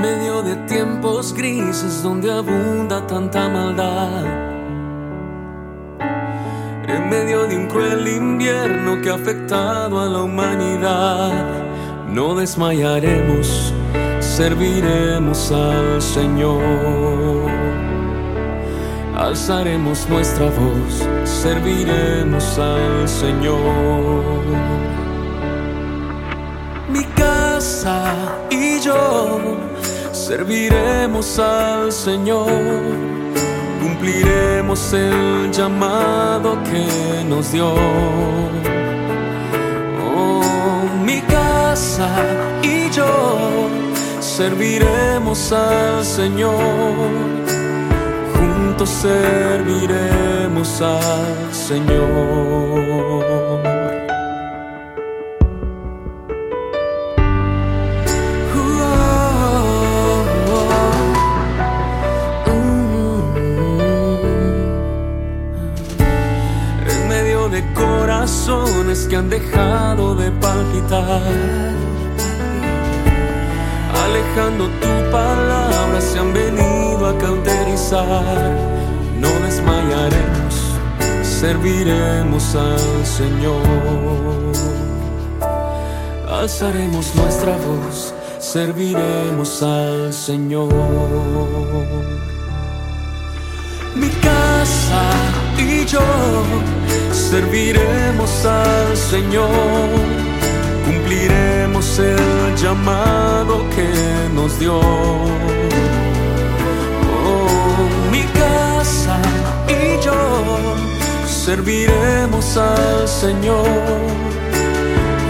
En medio de tiempos grises donde abunda tanta maldad. En medio de un cruel invierno que ha afectado a la humanidad. No desmayaremos, serviremos al Señor. Alzaremos nuestra voz, serviremos al Señor. Mi casa y yo serviremos al Señor. Cumpliremos el llamado que nos dio. Oh, mi casa y yo serviremos al Señor juntos serviremos al Señor. De corazones que han dejado de palpitar, alejando tu palabra, se han venido a cauterizar. No desmayaremos, serviremos al Señor. Alzaremos nuestra voz, serviremos al Señor. Mi casa y yo serviremos al Señor. Cumpliremos el llamado que nos dio. Oh, mi casa y yo serviremos al Señor.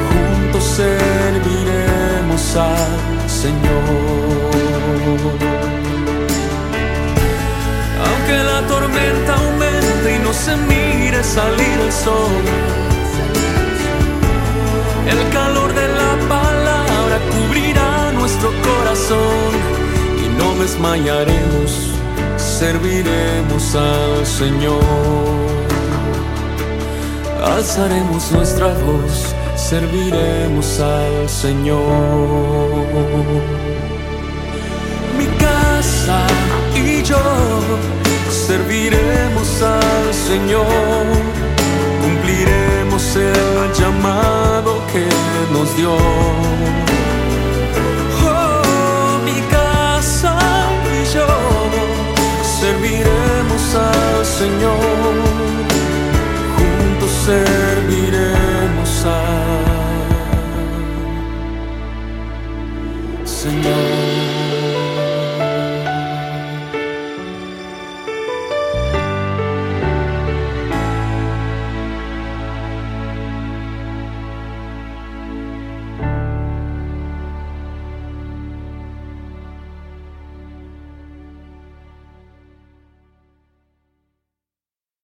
Juntos serviremos al Señor. Salir el sol, el calor de la palabra cubrirá nuestro corazón y no desmayaremos, serviremos al Señor. Alzaremos nuestra voz, serviremos al Señor. Mi casa y yo serviremos al Señor, que nos dio. Oh, mi casa y yo serviremos al Señor.